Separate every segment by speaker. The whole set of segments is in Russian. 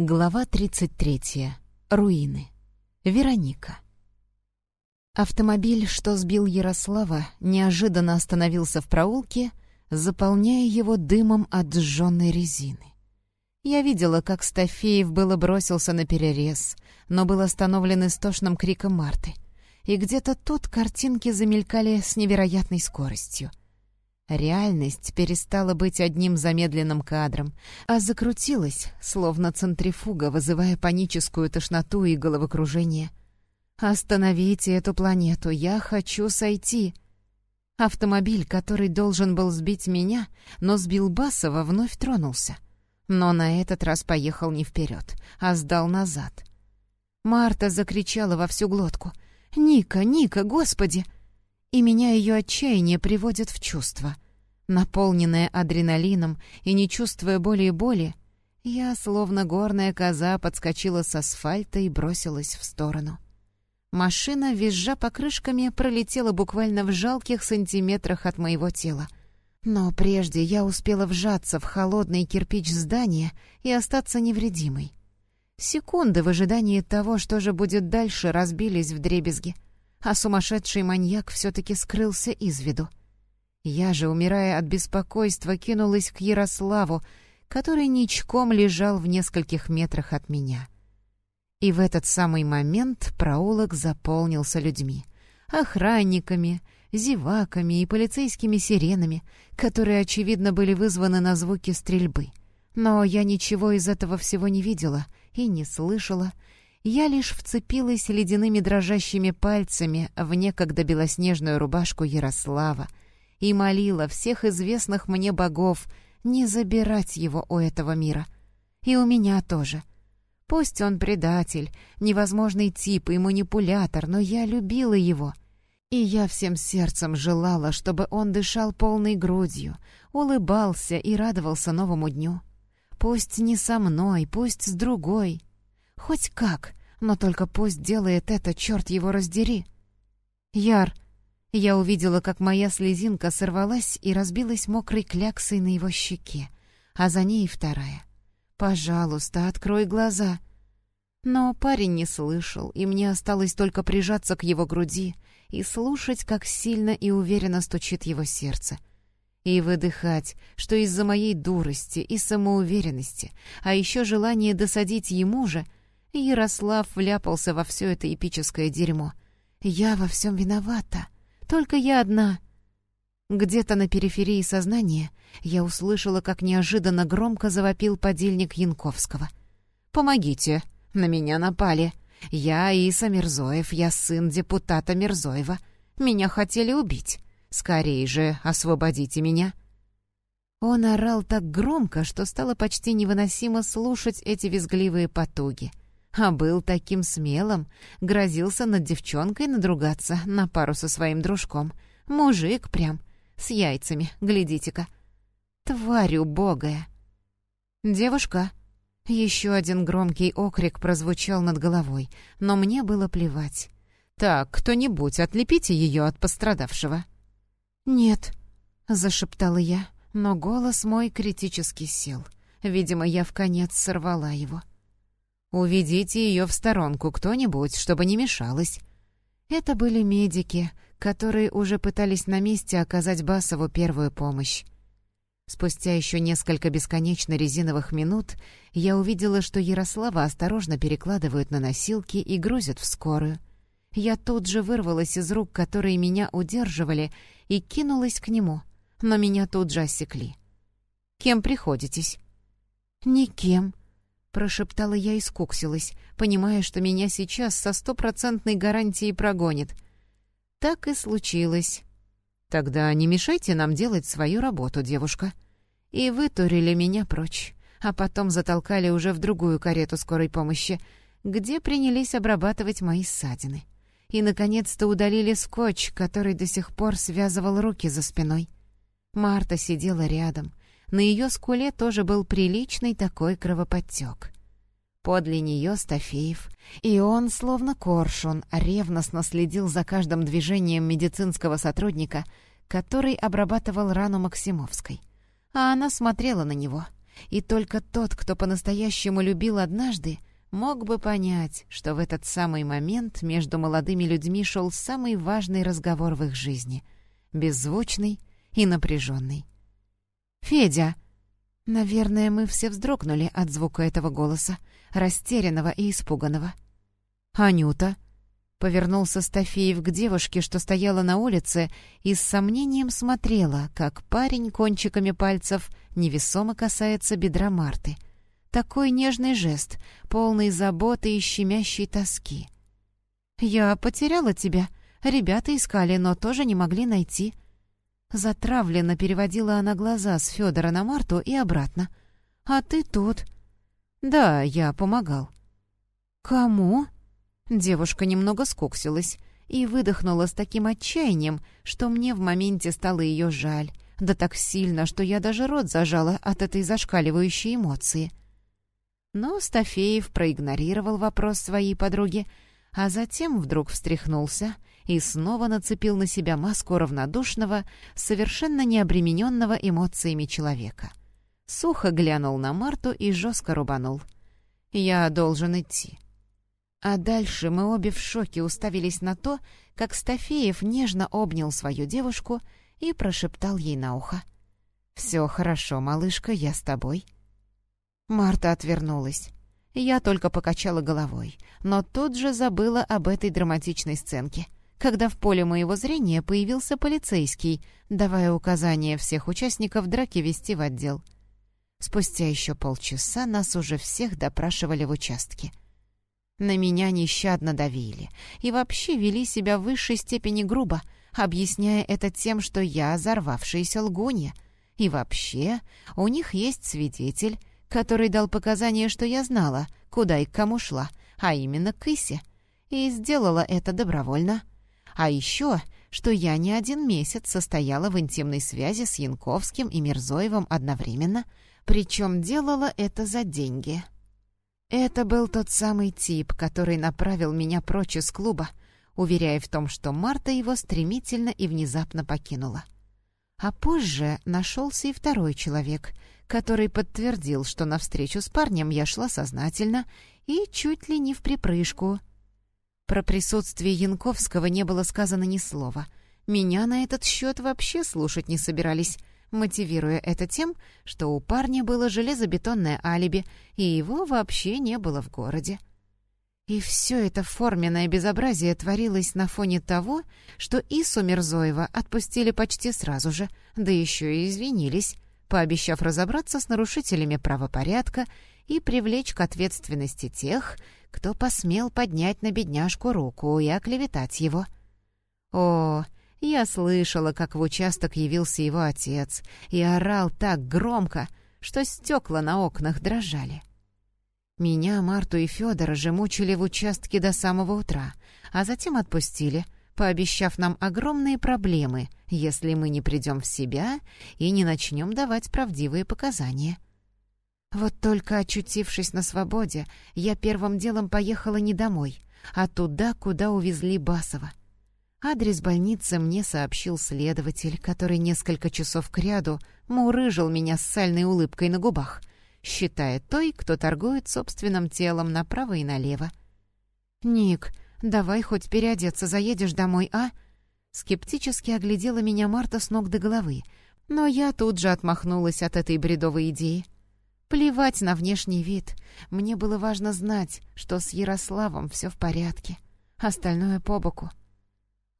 Speaker 1: Глава 33. Руины. Вероника. Автомобиль, что сбил Ярослава, неожиданно остановился в проулке, заполняя его дымом от сжженной резины. Я видела, как Стафеев было бросился на перерез, но был остановлен истошным криком Марты. И где-то тут картинки замелькали с невероятной скоростью. Реальность перестала быть одним замедленным кадром, а закрутилась, словно центрифуга, вызывая паническую тошноту и головокружение. «Остановите эту планету, я хочу сойти!» Автомобиль, который должен был сбить меня, но сбил Басова, вновь тронулся. Но на этот раз поехал не вперед, а сдал назад. Марта закричала во всю глотку. «Ника, Ника, господи!» И меня ее отчаяние приводит в чувство. Наполненная адреналином и не чувствуя боли и боли, я, словно горная коза, подскочила с асфальта и бросилась в сторону. Машина, визжа покрышками, пролетела буквально в жалких сантиметрах от моего тела. Но прежде я успела вжаться в холодный кирпич здания и остаться невредимой. Секунды в ожидании того, что же будет дальше, разбились в дребезги — а сумасшедший маньяк все-таки скрылся из виду. Я же, умирая от беспокойства, кинулась к Ярославу, который ничком лежал в нескольких метрах от меня. И в этот самый момент проулок заполнился людьми. Охранниками, зеваками и полицейскими сиренами, которые, очевидно, были вызваны на звуки стрельбы. Но я ничего из этого всего не видела и не слышала, я лишь вцепилась ледяными дрожащими пальцами в некогда белоснежную рубашку Ярослава и молила всех известных мне богов не забирать его у этого мира. И у меня тоже. Пусть он предатель, невозможный тип и манипулятор, но я любила его. И я всем сердцем желала, чтобы он дышал полной грудью, улыбался и радовался новому дню. Пусть не со мной, пусть с другой — Хоть как, но только пусть делает это, черт его раздери. Яр, я увидела, как моя слезинка сорвалась и разбилась мокрой кляксой на его щеке, а за ней вторая. «Пожалуйста, открой глаза». Но парень не слышал, и мне осталось только прижаться к его груди и слушать, как сильно и уверенно стучит его сердце. И выдыхать, что из-за моей дурости и самоуверенности, а еще желание досадить ему же — Ярослав вляпался во все это эпическое дерьмо. Я во всем виновата. Только я одна. Где-то на периферии сознания я услышала, как неожиданно громко завопил подельник Янковского. «Помогите! На меня напали! Я Иса Мирзоев, я сын депутата Мирзоева. Меня хотели убить. Скорее же освободите меня!» Он орал так громко, что стало почти невыносимо слушать эти визгливые потуги — а был таким смелым, грозился над девчонкой надругаться на пару со своим дружком. Мужик прям, с яйцами, глядите-ка. Тварь убогая. «Девушка!» Еще один громкий окрик прозвучал над головой, но мне было плевать. «Так, кто-нибудь, отлепите ее от пострадавшего». «Нет», — зашептала я, но голос мой критически сел. Видимо, я в конец сорвала его. «Уведите ее в сторонку кто-нибудь, чтобы не мешалось». Это были медики, которые уже пытались на месте оказать Басову первую помощь. Спустя еще несколько бесконечно резиновых минут я увидела, что Ярослава осторожно перекладывают на носилки и грузят в скорую. Я тут же вырвалась из рук, которые меня удерживали, и кинулась к нему, но меня тут же осекли. «Кем приходитесь?» «Никем», Прошептала я и скуксилась, понимая, что меня сейчас со стопроцентной гарантией прогонит. Так и случилось. «Тогда не мешайте нам делать свою работу, девушка». И вытурили меня прочь, а потом затолкали уже в другую карету скорой помощи, где принялись обрабатывать мои ссадины. И, наконец-то, удалили скотч, который до сих пор связывал руки за спиной. Марта сидела рядом, на ее скуле тоже был приличный такой кровоподтек. Подле нее Стафеев, и он, словно коршун, ревностно следил за каждым движением медицинского сотрудника, который обрабатывал рану Максимовской. А она смотрела на него, И только тот, кто по-настоящему любил однажды, мог бы понять, что в этот самый момент между молодыми людьми шел самый важный разговор в их жизни, беззвучный и напряженный. «Федя!» Наверное, мы все вздрогнули от звука этого голоса, растерянного и испуганного. «Анюта!» Повернулся Стафеев к девушке, что стояла на улице, и с сомнением смотрела, как парень кончиками пальцев невесомо касается бедра Марты. Такой нежный жест, полный заботы и щемящей тоски. «Я потеряла тебя. Ребята искали, но тоже не могли найти». Затравленно переводила она глаза с Федора на Марту и обратно. «А ты тут?» «Да, я помогал». «Кому?» Девушка немного скуксилась и выдохнула с таким отчаянием, что мне в моменте стало ее жаль, да так сильно, что я даже рот зажала от этой зашкаливающей эмоции. Но Стафеев проигнорировал вопрос своей подруги, а затем вдруг встряхнулся и снова нацепил на себя маску равнодушного, совершенно необремененного эмоциями человека. Сухо глянул на Марту и жестко рубанул. «Я должен идти». А дальше мы обе в шоке уставились на то, как Стафеев нежно обнял свою девушку и прошептал ей на ухо. «Все хорошо, малышка, я с тобой». Марта отвернулась. Я только покачала головой, но тут же забыла об этой драматичной сценке, когда в поле моего зрения появился полицейский, давая указания всех участников драки вести в отдел. Спустя еще полчаса нас уже всех допрашивали в участке. На меня нещадно давили и вообще вели себя в высшей степени грубо, объясняя это тем, что я взорвавшаяся лгунья. И вообще, у них есть свидетель, который дал показания, что я знала, куда и к кому шла, а именно к Исе, и сделала это добровольно. А еще, что я не один месяц состояла в интимной связи с Янковским и Мирзоевым одновременно, причем делала это за деньги. Это был тот самый тип, который направил меня прочь из клуба, уверяя в том, что Марта его стремительно и внезапно покинула. А позже нашелся и второй человек, который подтвердил, что на встречу с парнем я шла сознательно и чуть ли не в припрыжку. Про присутствие Янковского не было сказано ни слова. Меня на этот счет вообще слушать не собирались, мотивируя это тем, что у парня было железобетонное алиби, и его вообще не было в городе. И все это форменное безобразие творилось на фоне того, что Ису Мирзоева отпустили почти сразу же, да еще и извинились, пообещав разобраться с нарушителями правопорядка и привлечь к ответственности тех, кто посмел поднять на бедняжку руку и оклеветать его. О, я слышала, как в участок явился его отец и орал так громко, что стекла на окнах дрожали. Меня, Марту и Федора же мучили в участке до самого утра, а затем отпустили, пообещав нам огромные проблемы, если мы не придем в себя и не начнем давать правдивые показания. Вот только очутившись на свободе, я первым делом поехала не домой, а туда, куда увезли Басова. Адрес больницы мне сообщил следователь, который несколько часов кряду мурыжил меня с сальной улыбкой на губах, считая той, кто торгует собственным телом направо и налево. «Ник, давай хоть переодеться, заедешь домой, а?» Скептически оглядела меня Марта с ног до головы, но я тут же отмахнулась от этой бредовой идеи. Плевать на внешний вид. Мне было важно знать, что с Ярославом все в порядке. Остальное по боку.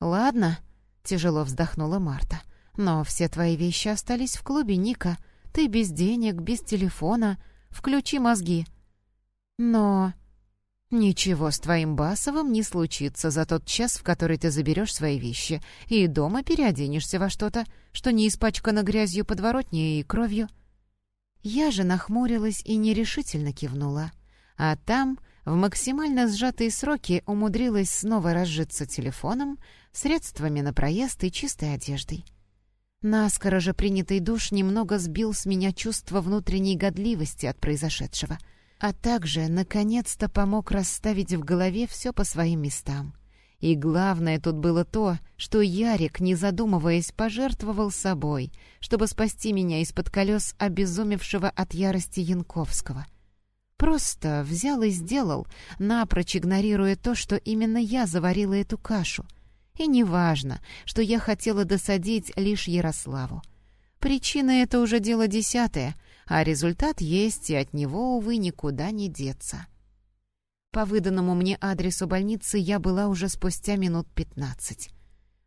Speaker 1: «Ладно», — тяжело вздохнула Марта. «Но все твои вещи остались в клубе, Ника. Ты без денег, без телефона. Включи мозги». «Но...» «Ничего с твоим Басовым не случится за тот час, в который ты заберешь свои вещи, и дома переоденешься во что-то, что не испачкано грязью подворотней и кровью». Я же нахмурилась и нерешительно кивнула. А там в максимально сжатые сроки умудрилась снова разжиться телефоном, средствами на проезд и чистой одеждой. Наскоро же принятый душ немного сбил с меня чувство внутренней годливости от произошедшего, а также, наконец-то, помог расставить в голове все по своим местам. И главное тут было то, что Ярик, не задумываясь, пожертвовал собой, чтобы спасти меня из-под колес обезумевшего от ярости Янковского. Просто взял и сделал, напрочь игнорируя то, что именно я заварила эту кашу. И неважно, что я хотела досадить лишь Ярославу. Причина — это уже дело десятое, а результат есть, и от него, увы, никуда не деться. По выданному мне адресу больницы я была уже спустя минут пятнадцать.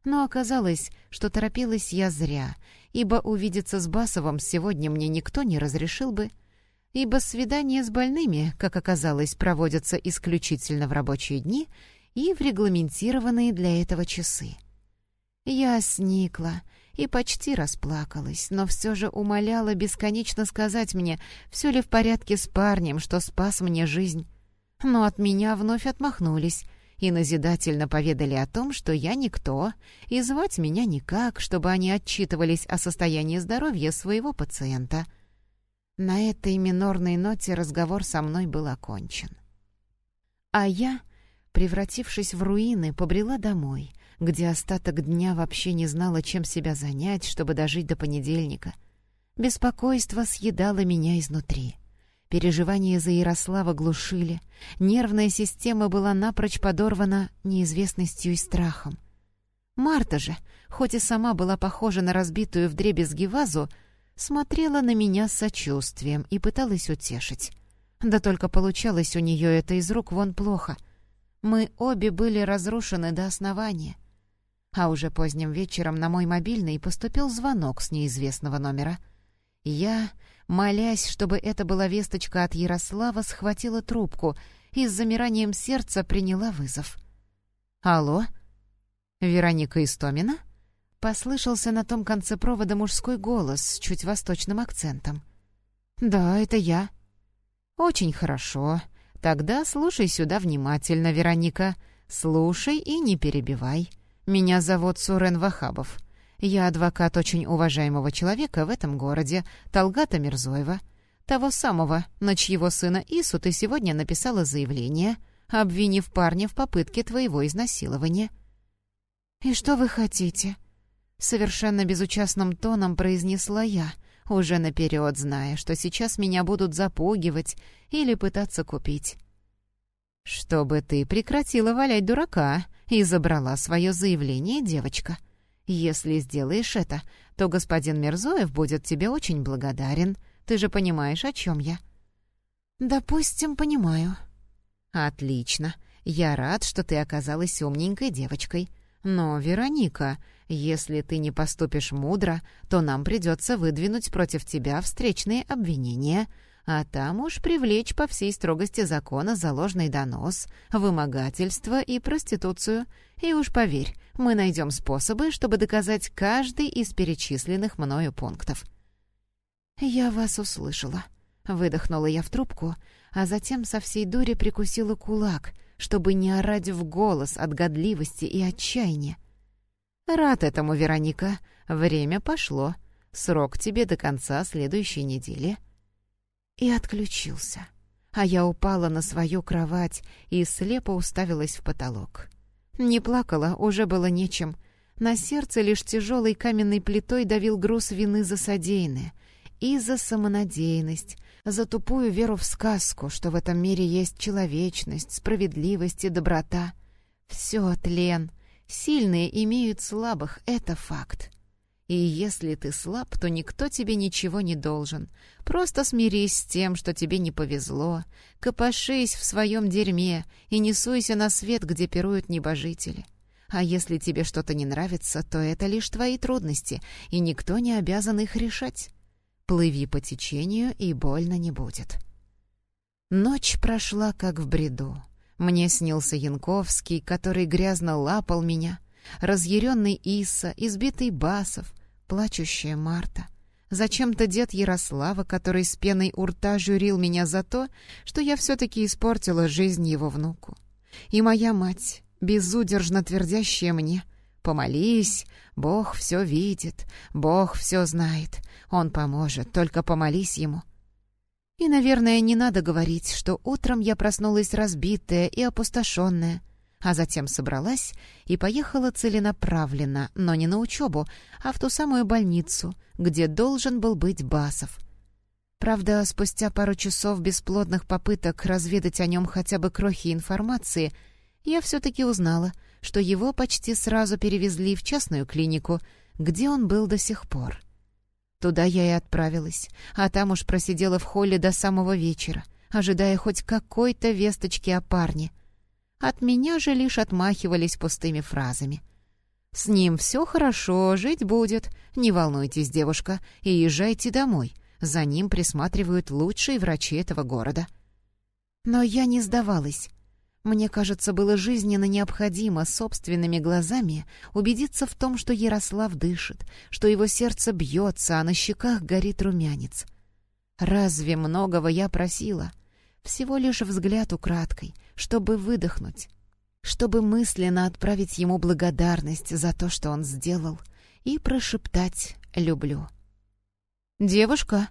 Speaker 1: Но оказалось, что торопилась я зря, ибо увидеться с Басовым сегодня мне никто не разрешил бы, ибо свидания с больными, как оказалось, проводятся исключительно в рабочие дни и в регламентированные для этого часы. Я сникла и почти расплакалась, но все же умоляла бесконечно сказать мне, все ли в порядке с парнем, что спас мне жизнь но от меня вновь отмахнулись и назидательно поведали о том, что я никто, и звать меня никак, чтобы они отчитывались о состоянии здоровья своего пациента. На этой минорной ноте разговор со мной был окончен. А я, превратившись в руины, побрела домой, где остаток дня вообще не знала, чем себя занять, чтобы дожить до понедельника. Беспокойство съедало меня изнутри — Переживания за Ярослава глушили. Нервная система была напрочь подорвана неизвестностью и страхом. Марта же, хоть и сама была похожа на разбитую вдребезги вазу, смотрела на меня с сочувствием и пыталась утешить. Да только получалось у нее это из рук вон плохо. Мы обе были разрушены до основания. А уже поздним вечером на мой мобильный поступил звонок с неизвестного номера. Я молясь, чтобы это была весточка от Ярослава, схватила трубку и с замиранием сердца приняла вызов. «Алло? Вероника Истомина?» Послышался на том конце провода мужской голос с чуть восточным акцентом. «Да, это я». «Очень хорошо. Тогда слушай сюда внимательно, Вероника. Слушай и не перебивай. Меня зовут Сурен Вахабов». Я адвокат очень уважаемого человека в этом городе, Талгата Мирзоева. Того самого, на чьего сына Ису ты сегодня написала заявление, обвинив парня в попытке твоего изнасилования». «И что вы хотите?» Совершенно безучастным тоном произнесла я, уже наперед зная, что сейчас меня будут запугивать или пытаться купить. «Чтобы ты прекратила валять дурака и забрала свое заявление, девочка», если сделаешь это, то господин Мирзоев будет тебе очень благодарен. Ты же понимаешь, о чем я?» «Допустим, понимаю». «Отлично. Я рад, что ты оказалась умненькой девочкой. Но, Вероника, если ты не поступишь мудро, то нам придется выдвинуть против тебя встречные обвинения, а там уж привлечь по всей строгости закона за ложный донос, вымогательство и проституцию. И уж поверь, мы найдем способы, чтобы доказать каждый из перечисленных мною пунктов». «Я вас услышала», — выдохнула я в трубку, а затем со всей дури прикусила кулак, чтобы не орать в голос от годливости и отчаяния. «Рад этому, Вероника. Время пошло. Срок тебе до конца следующей недели» и отключился. А я упала на свою кровать и слепо уставилась в потолок. Не плакала, уже было нечем. На сердце лишь тяжелой каменной плитой давил груз вины за содеянное. И за самонадеянность, за тупую веру в сказку, что в этом мире есть человечность, справедливость и доброта. Все тлен. Сильные имеют слабых, это факт. И если ты слаб, то никто тебе ничего не должен. Просто смирись с тем, что тебе не повезло, копошись в своем дерьме и не суйся на свет, где пируют небожители. А если тебе что-то не нравится, то это лишь твои трудности, и никто не обязан их решать. Плыви по течению, и больно не будет. Ночь прошла, как в бреду. Мне снился Янковский, который грязно лапал меня, разъяренный Иса, избитый Басов — плачущая Марта. Зачем-то дед Ярослава, который с пеной у рта журил меня за то, что я все-таки испортила жизнь его внуку. И моя мать, безудержно твердящая мне, «Помолись, Бог все видит, Бог все знает, Он поможет, только помолись Ему». И, наверное, не надо говорить, что утром я проснулась разбитая и опустошенная, а затем собралась и поехала целенаправленно, но не на учебу, а в ту самую больницу, где должен был быть Басов. Правда, спустя пару часов бесплодных попыток разведать о нем хотя бы крохи информации, я все-таки узнала, что его почти сразу перевезли в частную клинику, где он был до сих пор. Туда я и отправилась, а там уж просидела в холле до самого вечера, ожидая хоть какой-то весточки о парне — от меня же лишь отмахивались пустыми фразами. «С ним все хорошо, жить будет. Не волнуйтесь, девушка, и езжайте домой. За ним присматривают лучшие врачи этого города». Но я не сдавалась. Мне кажется, было жизненно необходимо собственными глазами убедиться в том, что Ярослав дышит, что его сердце бьется, а на щеках горит румянец. Разве многого я просила? Всего лишь взгляд украдкой, чтобы выдохнуть, чтобы мысленно отправить ему благодарность за то, что он сделал, и прошептать «люблю». «Девушка!»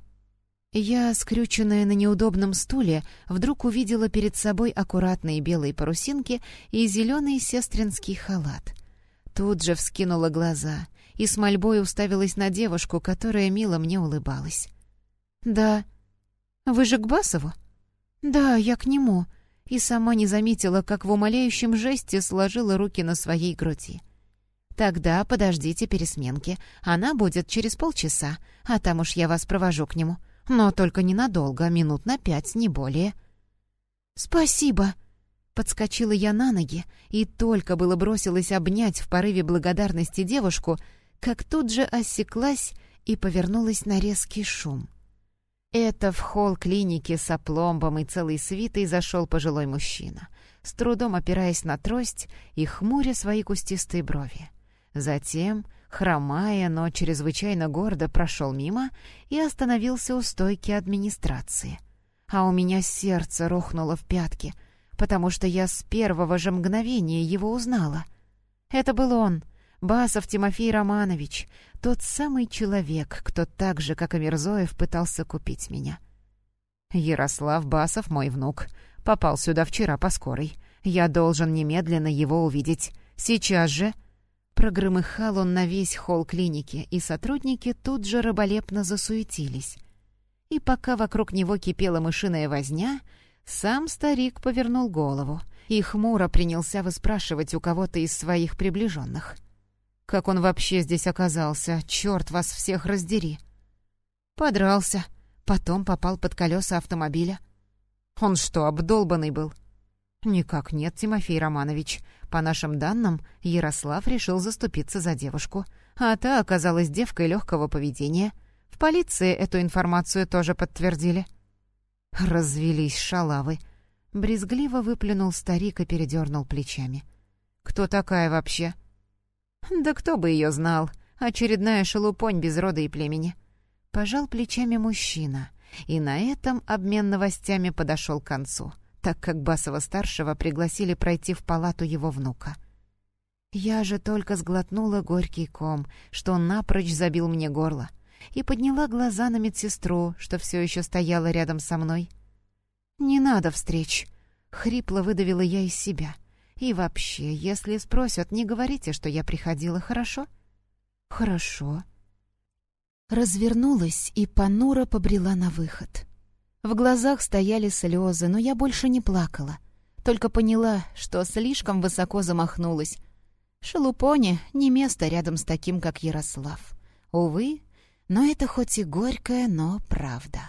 Speaker 1: Я, скрюченная на неудобном стуле, вдруг увидела перед собой аккуратные белые парусинки и зеленый сестринский халат. Тут же вскинула глаза и с мольбой уставилась на девушку, которая мило мне улыбалась. «Да. Вы же к Басову?» «Да, я к нему», и сама не заметила, как в умоляющем жесте сложила руки на своей груди. «Тогда подождите пересменки. Она будет через полчаса, а там уж я вас провожу к нему. Но только ненадолго, минут на пять, не более». «Спасибо!» Подскочила я на ноги и только было бросилась обнять в порыве благодарности девушку, как тут же осеклась и повернулась на резкий шум. Это в холл клиники с опломбом и целой свитой зашел пожилой мужчина, с трудом опираясь на трость и хмуря свои кустистые брови. Затем, хромая, но чрезвычайно гордо прошел мимо и остановился у стойки администрации. А у меня сердце рухнуло в пятки, потому что я с первого же мгновения его узнала. Это был он, Басов Тимофей Романович, тот самый человек, кто так же, как и Мирзоев, пытался купить меня. Ярослав Басов, мой внук, попал сюда вчера по скорой. Я должен немедленно его увидеть. Сейчас же!» Прогромыхал он на весь холл клиники, и сотрудники тут же раболепно засуетились. И пока вокруг него кипела мышиная возня, сам старик повернул голову и хмуро принялся выспрашивать у кого-то из своих приближенных — как он вообще здесь оказался? Черт вас всех раздери!» Подрался, потом попал под колеса автомобиля. Он что, обдолбанный был? Никак нет, Тимофей Романович. По нашим данным, Ярослав решил заступиться за девушку, а та оказалась девкой легкого поведения. В полиции эту информацию тоже подтвердили. Развелись шалавы. Брезгливо выплюнул старик и передернул плечами. «Кто такая вообще?» «Да кто бы ее знал? Очередная шелупонь без рода и племени». Пожал плечами мужчина, и на этом обмен новостями подошел к концу, так как Басова-старшего пригласили пройти в палату его внука. Я же только сглотнула горький ком, что напрочь забил мне горло, и подняла глаза на медсестру, что все еще стояла рядом со мной. «Не надо встреч!» — хрипло выдавила я из себя — и вообще, если спросят, не говорите, что я приходила, хорошо? Хорошо. Развернулась и понуро побрела на выход. В глазах стояли слезы, но я больше не плакала. Только поняла, что слишком высоко замахнулась. Шелупоне не место рядом с таким, как Ярослав. Увы, но это хоть и горькое, но правда.